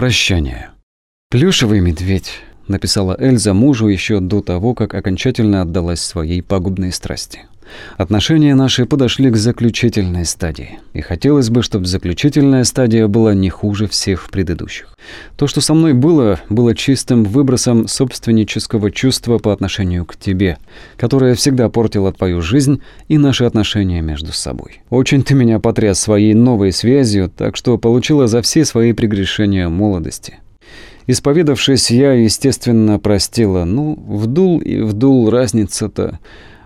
Прощание. «Плюшевый медведь», – написала Эльза мужу еще до того, как окончательно отдалась своей пагубной страсти. Отношения наши подошли к заключительной стадии. И хотелось бы, чтобы заключительная стадия была не хуже всех предыдущих. То, что со мной было, было чистым выбросом собственнического чувства по отношению к тебе, которое всегда портило твою жизнь и наши отношения между собой. Очень ты меня потряс своей новой связью, так что получила за все свои прегрешения молодости. Исповедавшись, я, естественно, простила. Ну, вдул и вдул разница-то.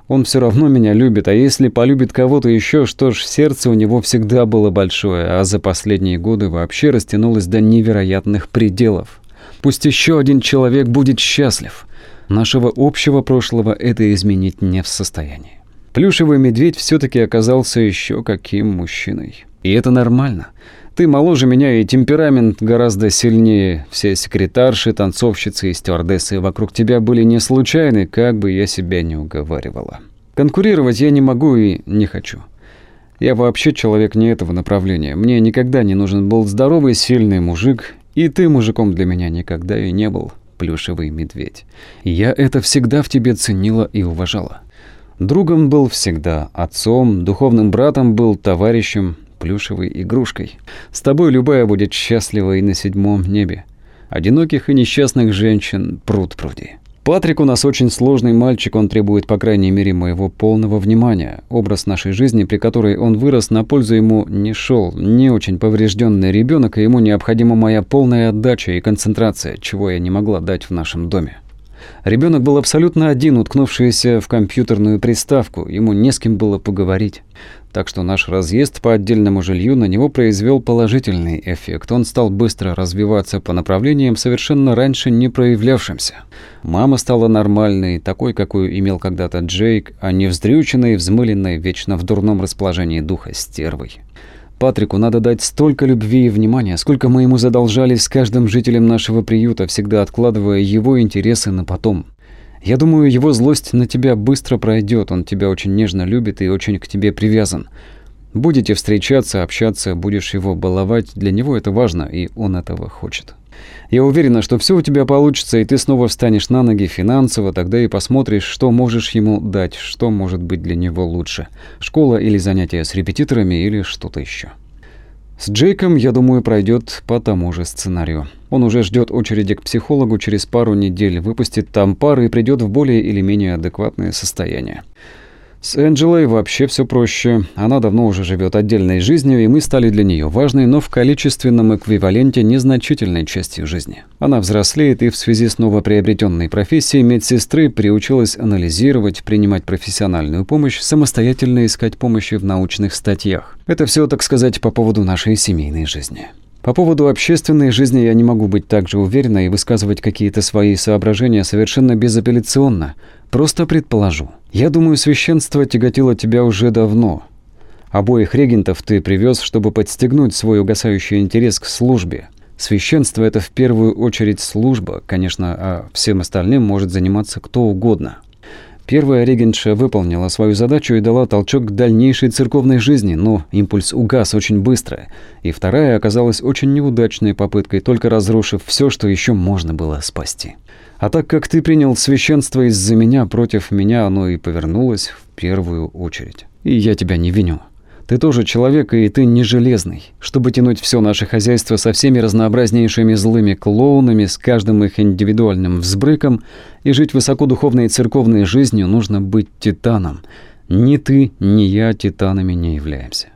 Он все равно меня любит, а если полюбит кого-то еще, что ж, сердце у него всегда было большое, а за последние годы вообще растянулось до невероятных пределов. Пусть еще один человек будет счастлив. Нашего общего прошлого это изменить не в состоянии. Плюшевый медведь все-таки оказался еще каким мужчиной. И это нормально. Ты моложе меня, и темперамент гораздо сильнее. Все секретарши, танцовщицы и стюардессы вокруг тебя были не случайны, как бы я себя не уговаривала. Конкурировать я не могу и не хочу. Я вообще человек не этого направления. Мне никогда не нужен был здоровый, сильный мужик, и ты мужиком для меня никогда и не был, плюшевый медведь. Я это всегда в тебе ценила и уважала. Другом был всегда, отцом, духовным братом был, товарищем, плюшевой игрушкой. С тобой любая будет счастлива и на седьмом небе. Одиноких и несчастных женщин пруд пруди. Патрик у нас очень сложный мальчик, он требует, по крайней мере, моего полного внимания. Образ нашей жизни, при которой он вырос, на пользу ему не шел. Не очень поврежденный ребенок, и ему необходима моя полная отдача и концентрация, чего я не могла дать в нашем доме. Ребенок был абсолютно один, уткнувшийся в компьютерную приставку, ему не с кем было поговорить. Так что наш разъезд по отдельному жилью на него произвел положительный эффект. Он стал быстро развиваться по направлениям, совершенно раньше не проявлявшимся. Мама стала нормальной, такой, какую имел когда-то Джейк, а не вздрюченной, взмыленной, вечно в дурном расположении духа стервой. Патрику надо дать столько любви и внимания, сколько мы ему задолжали с каждым жителем нашего приюта, всегда откладывая его интересы на потом. Я думаю, его злость на тебя быстро пройдет, он тебя очень нежно любит и очень к тебе привязан. Будете встречаться, общаться, будешь его баловать, для него это важно, и он этого хочет. Я уверена, что все у тебя получится, и ты снова встанешь на ноги финансово, тогда и посмотришь, что можешь ему дать, что может быть для него лучше. Школа или занятия с репетиторами или что-то еще. С Джейком, я думаю, пройдет по тому же сценарию. Он уже ждет очереди к психологу через пару недель, выпустит там пары и придет в более или менее адекватное состояние. С Энджелой вообще все проще. Она давно уже живет отдельной жизнью, и мы стали для нее важной, но в количественном эквиваленте незначительной частью жизни. Она взрослеет и в связи с новоприобретенной профессией медсестры приучилась анализировать, принимать профессиональную помощь, самостоятельно искать помощи в научных статьях. Это все, так сказать, по поводу нашей семейной жизни. По поводу общественной жизни я не могу быть так же уверена и высказывать какие-то свои соображения совершенно безапелляционно. Просто предположу. Я думаю, священство тяготило тебя уже давно. Обоих регентов ты привез, чтобы подстегнуть свой угасающий интерес к службе. Священство – это в первую очередь служба, конечно, а всем остальным может заниматься кто угодно. Первая регентша выполнила свою задачу и дала толчок к дальнейшей церковной жизни, но импульс угас очень быстро, и вторая оказалась очень неудачной попыткой, только разрушив все, что еще можно было спасти. А так как ты принял священство из-за меня против меня, оно и повернулось в первую очередь. И я тебя не виню. Ты тоже человек, и ты не железный. Чтобы тянуть все наше хозяйство со всеми разнообразнейшими злыми клоунами, с каждым их индивидуальным взбрыком, и жить высокодуховной и церковной жизнью, нужно быть титаном. Ни ты, ни я титанами не являемся.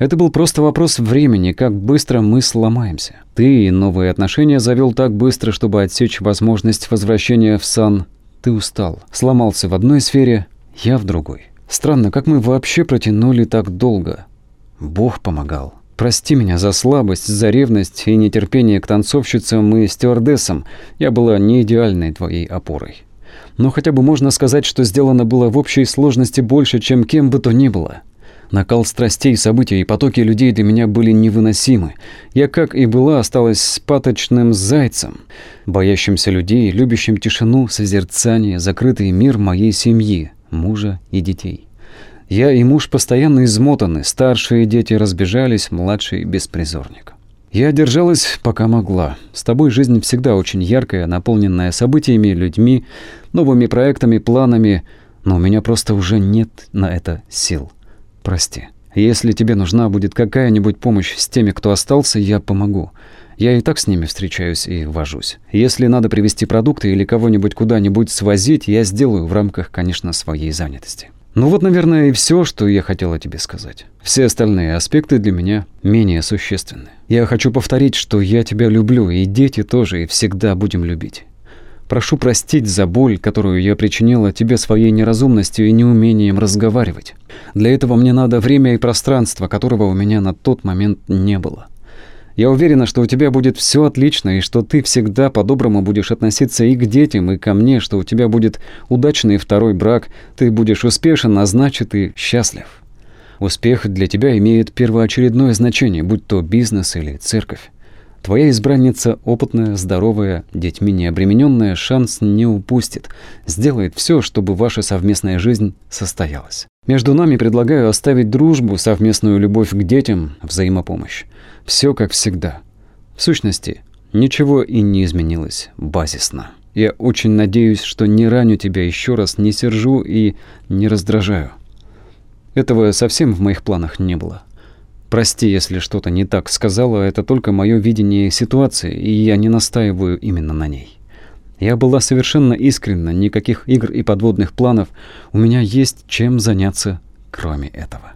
Это был просто вопрос времени, как быстро мы сломаемся. Ты и новые отношения завел так быстро, чтобы отсечь возможность возвращения в сан. Ты устал, сломался в одной сфере, я в другой. Странно, как мы вообще протянули так долго. Бог помогал. Прости меня за слабость, за ревность и нетерпение к танцовщицам и стюардессам. Я была не идеальной твоей опорой. Но хотя бы можно сказать, что сделано было в общей сложности больше, чем кем бы то ни было. Накал страстей, событий и потоки людей для меня были невыносимы. Я, как и была, осталась спаточным зайцем, боящимся людей, любящим тишину, созерцание, закрытый мир моей семьи, мужа и детей. Я и муж постоянно измотаны, старшие дети разбежались, младший беспризорник. Я держалась, пока могла. С тобой жизнь всегда очень яркая, наполненная событиями, людьми, новыми проектами, планами, но у меня просто уже нет на это сил. Прости. Если тебе нужна будет какая-нибудь помощь с теми, кто остался, я помогу. Я и так с ними встречаюсь и вожусь. Если надо привезти продукты или кого-нибудь куда-нибудь свозить, я сделаю в рамках, конечно, своей занятости. Ну вот, наверное, и все, что я хотела тебе сказать. Все остальные аспекты для меня менее существенны. Я хочу повторить, что я тебя люблю, и дети тоже, и всегда будем любить. Прошу простить за боль, которую я причинила тебе своей неразумностью и неумением разговаривать. Для этого мне надо время и пространство, которого у меня на тот момент не было. Я уверена, что у тебя будет все отлично, и что ты всегда по-доброму будешь относиться и к детям, и ко мне, что у тебя будет удачный второй брак, ты будешь успешен, а значит и счастлив. Успех для тебя имеет первоочередное значение, будь то бизнес или церковь. Твоя избранница опытная, здоровая, детьми не обремененная, шанс не упустит. Сделает все, чтобы ваша совместная жизнь состоялась. Между нами предлагаю оставить дружбу, совместную любовь к детям, взаимопомощь. Все как всегда. В сущности, ничего и не изменилось базисно. Я очень надеюсь, что не раню тебя еще раз, не сержу и не раздражаю. Этого совсем в моих планах не было. Прости, если что-то не так сказала, это только мое видение ситуации, и я не настаиваю именно на ней. Я была совершенно искренна, никаких игр и подводных планов. У меня есть чем заняться, кроме этого.